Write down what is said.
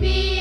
Be